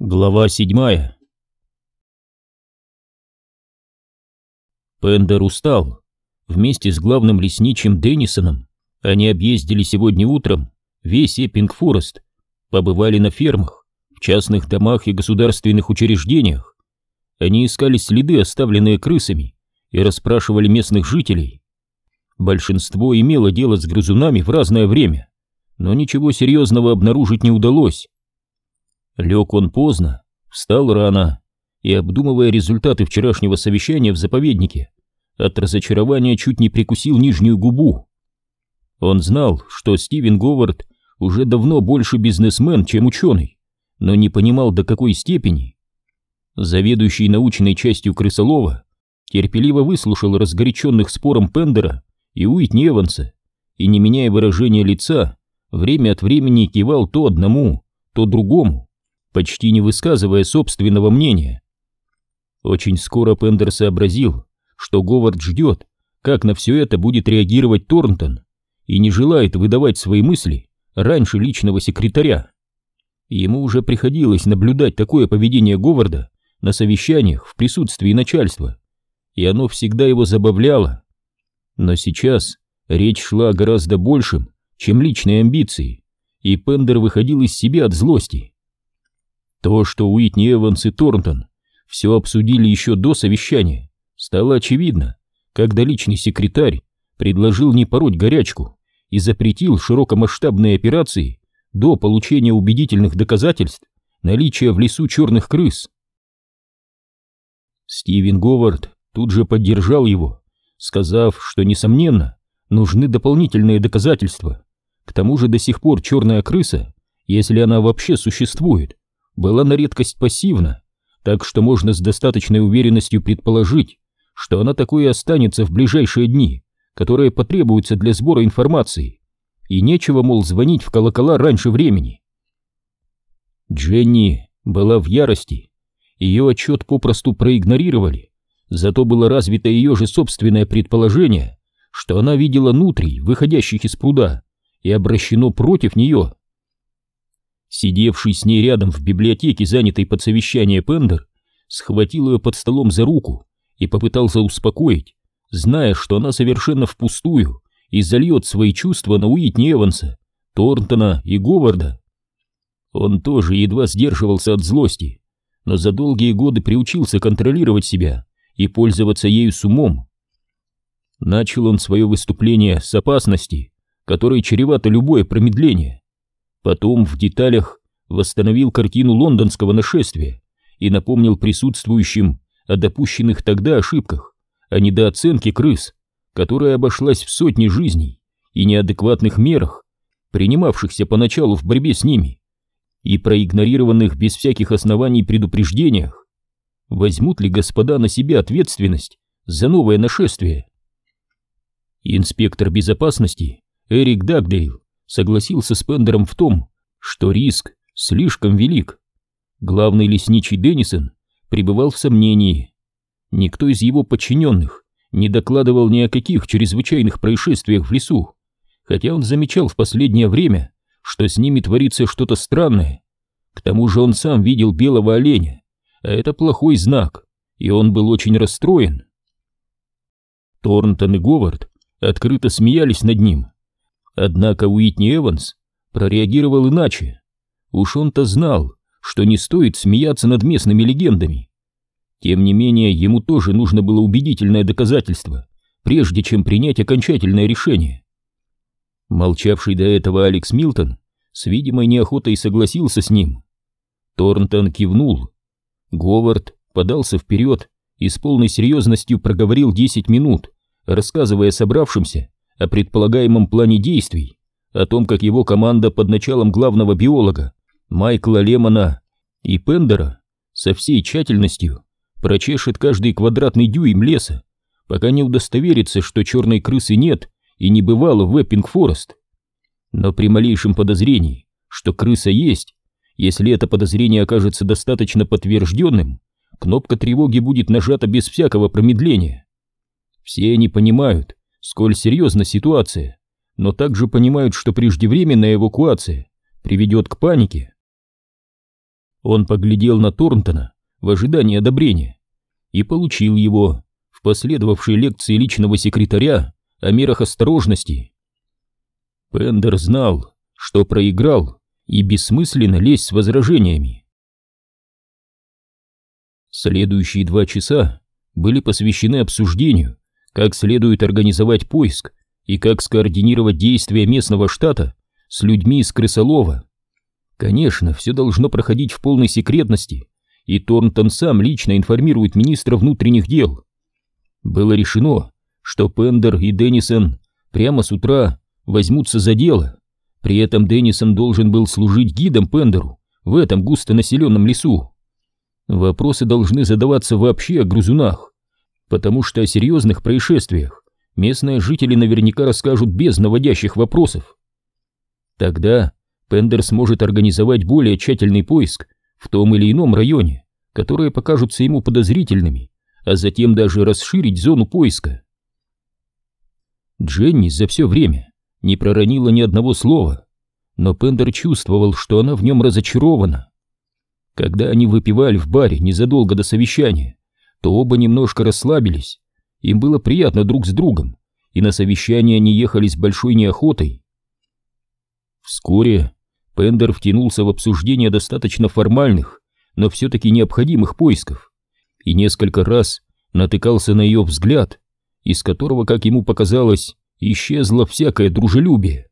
Глава седьмая Пендер устал. Вместе с главным лесничим Деннисоном они объездили сегодня утром весь Эппинг-Форест, побывали на фермах, в частных домах и государственных учреждениях. Они искали следы, оставленные крысами, и расспрашивали местных жителей. Большинство имело дело с грызунами в разное время, но ничего серьезного обнаружить не удалось. Лег он поздно, встал рано и, обдумывая результаты вчерашнего совещания в заповеднике, от разочарования чуть не прикусил нижнюю губу. Он знал, что Стивен Говард уже давно больше бизнесмен, чем ученый, но не понимал до какой степени. Заведующий научной частью крысолова терпеливо выслушал разгоряченных спором Пендера и Уитни Эванса и, не меняя выражения лица, время от времени кивал то одному, то другому, почти не высказывая собственного мнения. Очень скоро Пендер сообразил, что Говард ждет, как на все это будет реагировать Торнтон, и не желает выдавать свои мысли раньше личного секретаря. Ему уже приходилось наблюдать такое поведение Говарда на совещаниях в присутствии начальства, и оно всегда его забавляло. Но сейчас речь шла о гораздо большем, чем личные амбиции, и Пендер выходил из себя от злости. То, что Уитни Эванс и Торнтон все обсудили еще до совещания, стало очевидно, когда личный секретарь предложил не пороть горячку и запретил широкомасштабные операции до получения убедительных доказательств наличия в лесу черных крыс. Стивен Говард тут же поддержал его, сказав, что, несомненно, нужны дополнительные доказательства. К тому же до сих пор черная крыса, если она вообще существует, была на редкость пассивна, так что можно с достаточной уверенностью предположить, что она такой и останется в ближайшие дни, которые потребуются для сбора информации, и нечего, мол, звонить в колокола раньше времени. Дженни была в ярости, ее отчет попросту проигнорировали, зато было развито ее же собственное предположение, что она видела нутрий, выходящих из пруда, и обращено против нее. Сидевший с ней рядом в библиотеке, занятой под совещание Пендер, схватил ее под столом за руку и попытался успокоить, зная, что она совершенно впустую и зальет свои чувства на Уитни Эванса, Торнтона и Говарда. Он тоже едва сдерживался от злости, но за долгие годы приучился контролировать себя и пользоваться ею с умом. Начал он свое выступление с опасности, которой чревато любое промедление. Потом в деталях восстановил картину лондонского нашествия и напомнил присутствующим о допущенных тогда ошибках, о недооценке крыс, которая обошлась в сотни жизней и неадекватных мерах, принимавшихся поначалу в борьбе с ними, и проигнорированных без всяких оснований предупреждениях. Возьмут ли господа на себя ответственность за новое нашествие? Инспектор безопасности Эрик Дагдейл согласился с Пендером в том, что риск слишком велик. Главный лесничий Деннисон пребывал в сомнении. Никто из его подчиненных не докладывал ни о каких чрезвычайных происшествиях в лесу, хотя он замечал в последнее время, что с ними творится что-то странное. К тому же он сам видел белого оленя, а это плохой знак, и он был очень расстроен. Торнтон и Говард открыто смеялись над ним, Однако Уитни Эванс прореагировал иначе. Уж он-то знал, что не стоит смеяться над местными легендами. Тем не менее, ему тоже нужно было убедительное доказательство, прежде чем принять окончательное решение. Молчавший до этого Алекс Милтон с видимой неохотой согласился с ним. Торнтон кивнул. Говард подался вперед и с полной серьезностью проговорил 10 минут, рассказывая собравшимся о предполагаемом плане действий, о том, как его команда под началом главного биолога Майкла Лемона и Пендера со всей тщательностью прочешет каждый квадратный дюйм леса, пока не удостоверится, что черной крысы нет и не бывало в Эппинг-Форест. Но при малейшем подозрении, что крыса есть, если это подозрение окажется достаточно подтвержденным, кнопка тревоги будет нажата без всякого промедления. Все они понимают, сколь серьезна ситуация, но также понимают, что преждевременная эвакуация приведет к панике. Он поглядел на Торнтона в ожидании одобрения и получил его в последовавшей лекции личного секретаря о мерах осторожности. Пендер знал, что проиграл, и бессмысленно лезть с возражениями. Следующие два часа были посвящены обсуждению, как следует организовать поиск и как скоординировать действия местного штата с людьми из Крысолова. Конечно, все должно проходить в полной секретности, и Торнтон сам лично информирует министра внутренних дел. Было решено, что Пендер и Деннисон прямо с утра возьмутся за дело. При этом Деннисон должен был служить гидом Пендеру в этом густонаселенном лесу. Вопросы должны задаваться вообще о грызунах, потому что о серьезных происшествиях местные жители наверняка расскажут без наводящих вопросов. Тогда Пендер сможет организовать более тщательный поиск в том или ином районе, которые покажутся ему подозрительными, а затем даже расширить зону поиска. Дженни за все время не проронила ни одного слова, но Пендер чувствовал, что она в нем разочарована. Когда они выпивали в баре незадолго до совещания, то оба немножко расслабились, им было приятно друг с другом, и на совещание они ехали с большой неохотой. Вскоре Пендер втянулся в обсуждение достаточно формальных, но все-таки необходимых поисков, и несколько раз натыкался на ее взгляд, из которого, как ему показалось, исчезло всякое дружелюбие.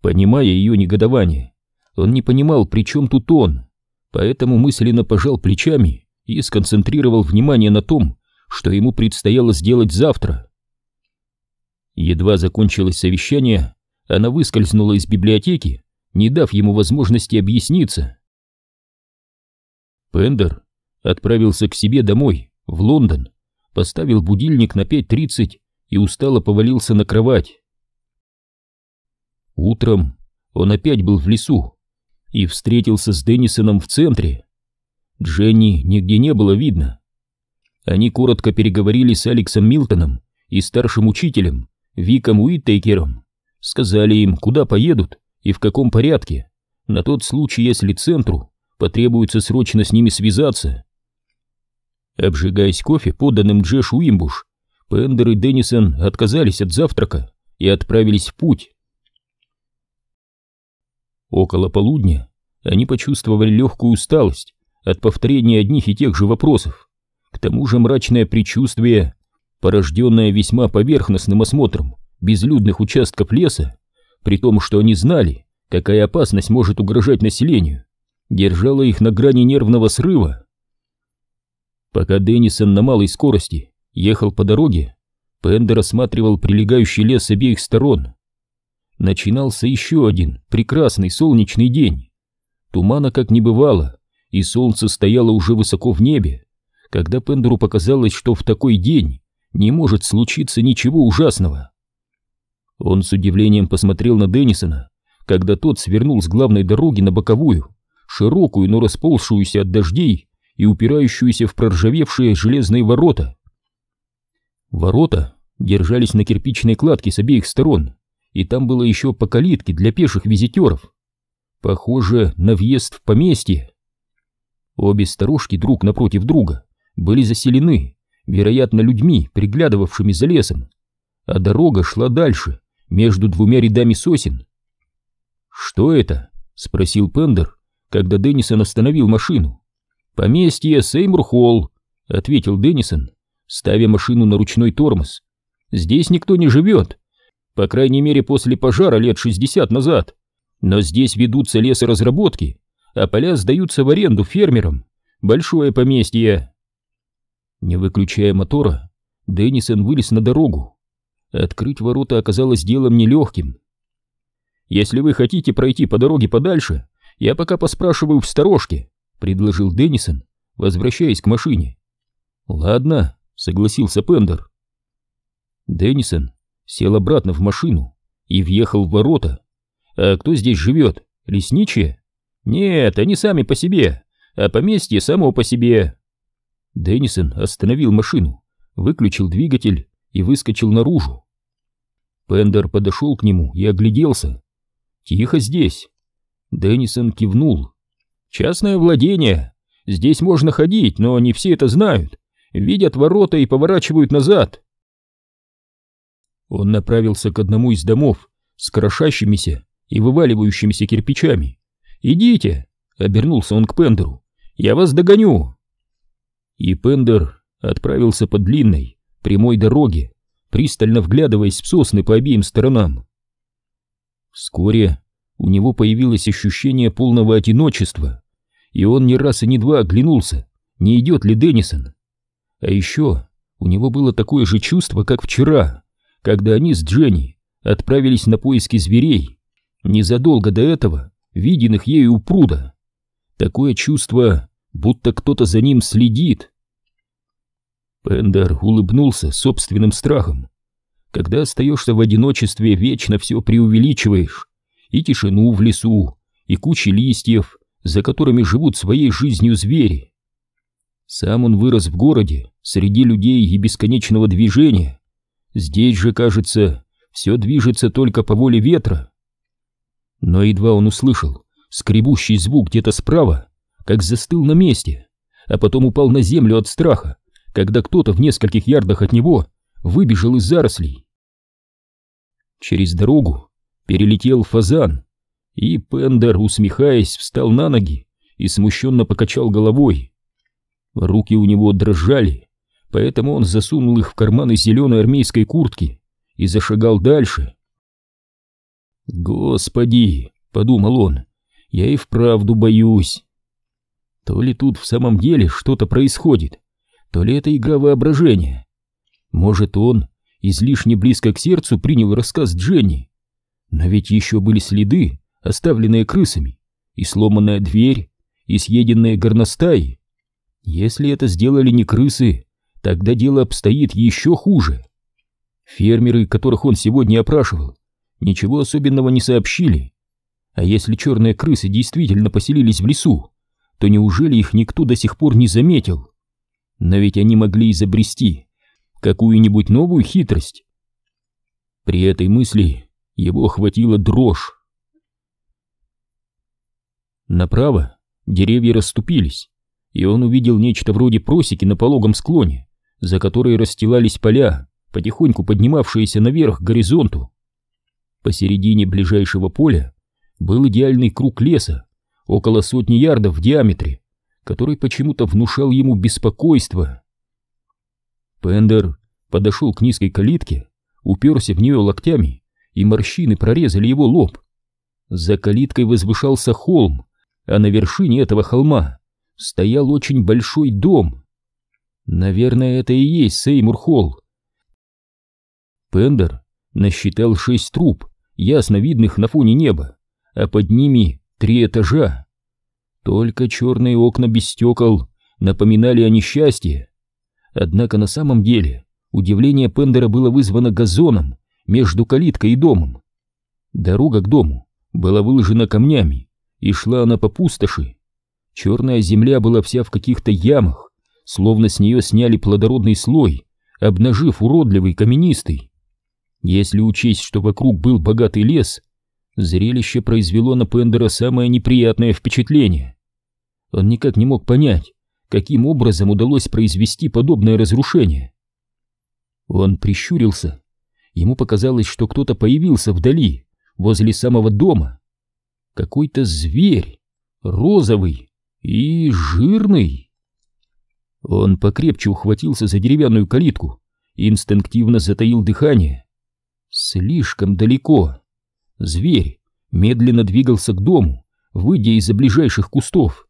Понимая ее негодование, он не понимал, при чем тут он, поэтому мысленно пожал плечами и сконцентрировал внимание на том, что ему предстояло сделать завтра. Едва закончилось совещание, она выскользнула из библиотеки, не дав ему возможности объясниться. Пендер отправился к себе домой, в Лондон, поставил будильник на 5.30 и устало повалился на кровать. Утром он опять был в лесу и встретился с Деннисоном в центре. Дженни нигде не было видно. Они коротко переговорили с Алексом Милтоном и старшим учителем Виком Уиттейкером сказали им, куда поедут и в каком порядке, на тот случай, если центру потребуется срочно с ними связаться. Обжигаясь кофе, поданным Джеш Уимбуш, Пендер и Деннисон отказались от завтрака и отправились в путь. Около полудня они почувствовали легкую усталость от повторения одних и тех же вопросов. К тому же мрачное предчувствие, порожденное весьма поверхностным осмотром безлюдных участков леса, при том, что они знали, какая опасность может угрожать населению, держала их на грани нервного срыва. Пока Деннисон на малой скорости ехал по дороге, Пендер осматривал прилегающий лес с обеих сторон. Начинался еще один прекрасный солнечный день. Тумана как не бывало, и солнце стояло уже высоко в небе, когда Пендеру показалось, что в такой день не может случиться ничего ужасного. Он с удивлением посмотрел на Деннисона, когда тот свернул с главной дороги на боковую, широкую, но расползшуюся от дождей и упирающуюся в проржавевшие железные ворота. Ворота держались на кирпичной кладке с обеих сторон, и там было еще по калитке для пеших визитеров. Похоже на въезд в поместье. Обе сторожки друг напротив друга были заселены, вероятно, людьми, приглядывавшими за лесом, а дорога шла дальше, между двумя рядами сосен. «Что это?» — спросил Пендер, когда Деннисон остановил машину. «Поместье Сеймур-Холл», — ответил Деннисон, ставя машину на ручной тормоз. «Здесь никто не живет, по крайней мере после пожара лет шестьдесят назад. Но здесь ведутся лесоразработки, а поля сдаются в аренду фермерам. Большое поместье». Не выключая мотора, Деннисон вылез на дорогу. Открыть ворота оказалось делом нелегким. «Если вы хотите пройти по дороге подальше, я пока поспрашиваю в сторожке», — предложил Деннисон, возвращаясь к машине. «Ладно», — согласился Пендер. Деннисон сел обратно в машину и въехал в ворота. «А кто здесь живет? Лесничие?» «Нет, они сами по себе, а поместье само по себе». Деннисон остановил машину, выключил двигатель и выскочил наружу. Пендер подошел к нему и огляделся. «Тихо здесь!» Деннисон кивнул. Частное владение. Здесь можно ходить, но не все это знают. Видят ворота и поворачивают назад. Он направился к одному из домов с крошащимися и вываливающимися кирпичами. «Идите!» — обернулся он к Пендеру. «Я вас догоню!» И Пендер отправился по длинной, прямой дороге, пристально вглядываясь в сосны по обеим сторонам. Вскоре у него появилось ощущение полного одиночества, и он ни раз и ни два оглянулся, не идет ли Деннисон. А еще у него было такое же чувство, как вчера, когда они с Дженни отправились на поиски зверей, незадолго до этого виденных ею у пруда. Такое чувство, будто кто-то за ним следит. Пендер улыбнулся собственным страхом. Когда остаешься в одиночестве, вечно все преувеличиваешь. И тишину в лесу, и кучи листьев, за которыми живут своей жизнью звери. Сам он вырос в городе, среди людей и бесконечного движения. Здесь же, кажется, все движется только по воле ветра. Но едва он услышал скребущий звук где-то справа, как застыл на месте, а потом упал на землю от страха, когда кто-то в нескольких ярдах от него выбежал из зарослей. Через дорогу перелетел фазан, и Пендер, усмехаясь, встал на ноги и смущенно покачал головой. Руки у него дрожали, поэтому он засунул их в карманы зеленой армейской куртки и зашагал дальше. «Господи!» — подумал он, — «я и вправду боюсь». То ли тут в самом деле что-то происходит, то ли это игра воображения. Может, он излишне близко к сердцу принял рассказ Дженни. Но ведь еще были следы, оставленные крысами, и сломанная дверь, и съеденные горностаи. Если это сделали не крысы, тогда дело обстоит еще хуже. Фермеры, которых он сегодня опрашивал, ничего особенного не сообщили. А если черные крысы действительно поселились в лесу, то неужели их никто до сих пор не заметил? Но ведь они могли изобрести какую-нибудь новую хитрость. При этой мысли его охватила дрожь. Направо деревья расступились, и он увидел нечто вроде просеки на пологом склоне, за которой расстилались поля, потихоньку поднимавшиеся наверх к горизонту. Посередине ближайшего поля был идеальный круг леса, около сотни ярдов в диаметре, который почему-то внушал ему беспокойство. Пендер подошел к низкой калитке, уперся в нее локтями, и морщины прорезали его лоб. За калиткой возвышался холм, а на вершине этого холма стоял очень большой дом. Наверное, это и есть Сеймур-Холл. Пендер насчитал шесть труб, ясно видных на фоне неба, а под ними три этажа. Только черные окна без стекол напоминали о несчастье. Однако на самом деле удивление Пендера было вызвано газоном между калиткой и домом. Дорога к дому была выложена камнями, и шла она по пустоши. Черная земля была вся в каких-то ямах, словно с нее сняли плодородный слой, обнажив уродливый каменистый. Если учесть, что вокруг был богатый лес, зрелище произвело на Пендера самое неприятное впечатление. Он никак не мог понять, каким образом удалось произвести подобное разрушение. Он прищурился. Ему показалось, что кто-то появился вдали, возле самого дома. Какой-то зверь, розовый и жирный. Он покрепче ухватился за деревянную калитку и инстинктивно затаил дыхание. Слишком далеко. Зверь медленно двигался к дому, выйдя из-за ближайших кустов.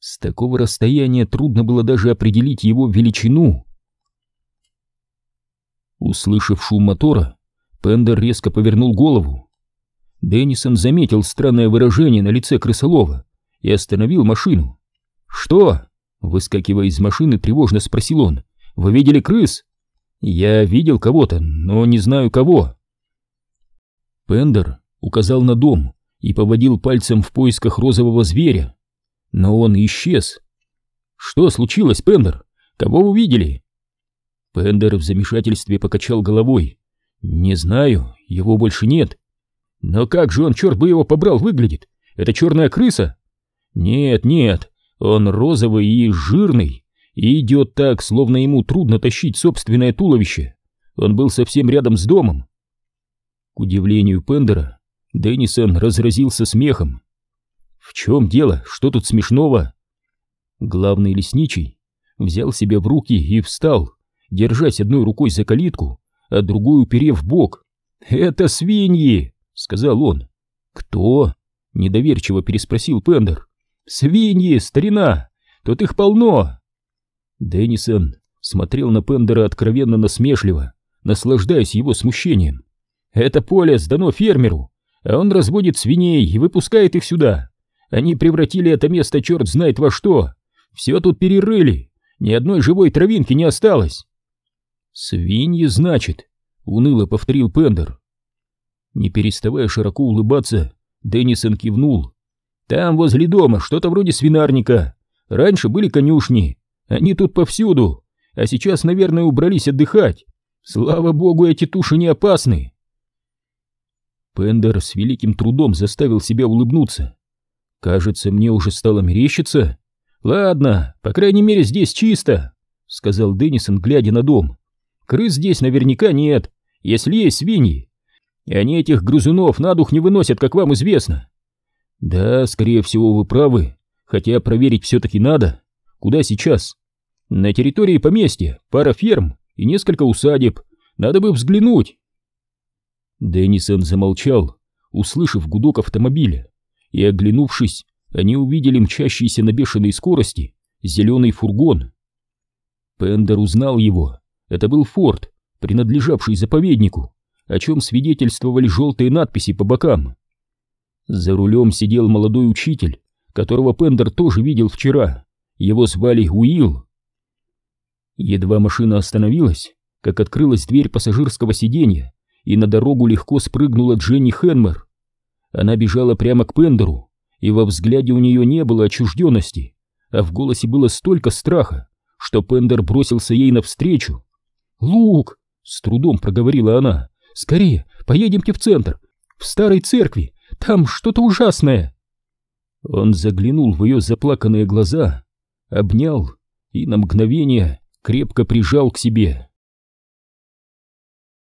С такого расстояния трудно было даже определить его величину. Услышав шум мотора, Пендер резко повернул голову. Деннисон заметил странное выражение на лице крысолова и остановил машину. «Что?» — выскакивая из машины, тревожно спросил он. «Вы видели крыс?» «Я видел кого-то, но не знаю кого». Пендер указал на дом и поводил пальцем в поисках розового зверя но он исчез. «Что случилось, Пендер? Кого вы видели?» Пендер в замешательстве покачал головой. «Не знаю, его больше нет». «Но как же он, черт бы его побрал, выглядит? Это черная крыса?» Нет, нет, он розовый и жирный, и идет так, словно ему трудно тащить собственное туловище. Он был совсем рядом с домом. К удивлению Пендера, Деннисон разразился смехом. «В чем дело? Что тут смешного?» Главный лесничий взял себя в руки и встал, держась одной рукой за калитку, а другую уперев в бок. «Это свиньи!» — сказал он. «Кто?» — недоверчиво переспросил Пендер. «Свиньи, старина! Тут их полно!» Деннисон смотрел на Пендера откровенно насмешливо, наслаждаясь его смущением. «Это поле сдано фермеру, а он разводит свиней и выпускает их сюда. Они превратили это место черт знает во что. Все тут перерыли, ни одной живой травинки не осталось». «Свиньи, значит?» — уныло повторил Пендер. Не переставая широко улыбаться, Деннисон кивнул. «Там, возле дома, что-то вроде свинарника. Раньше были конюшни. Они тут повсюду. А сейчас, наверное, убрались отдыхать. Слава богу, эти туши не опасны». Пендер с великим трудом заставил себя улыбнуться. «Кажется, мне уже стало мерещиться. Ладно, по крайней мере, здесь чисто», — сказал Деннисон, глядя на дом. «Крыс здесь наверняка нет, если есть свиньи. И они этих грызунов на дух не выносят, как вам известно. Да, скорее всего, вы правы, хотя проверить все-таки надо. Куда сейчас? На территории поместья, пара ферм и несколько усадеб. Надо бы взглянуть. Деннисон замолчал, услышав гудок автомобиля, и, оглянувшись, они увидели мчащийся на бешеной скорости зеленый фургон. Пендер узнал его. Это был форт, принадлежавший заповеднику о чем свидетельствовали желтые надписи по бокам. За рулем сидел молодой учитель, которого Пендер тоже видел вчера. Его звали Уилл. Едва машина остановилась, как открылась дверь пассажирского сиденья, и на дорогу легко спрыгнула Дженни Хенмер. Она бежала прямо к Пендеру, и во взгляде у нее не было отчужденности, а в голосе было столько страха, что Пендер бросился ей навстречу. «Лук!» — с трудом проговорила она. Скорее, поедемте в центр, в старой церкви, там что-то ужасное. Он заглянул в ее заплаканные глаза, обнял и на мгновение крепко прижал к себе.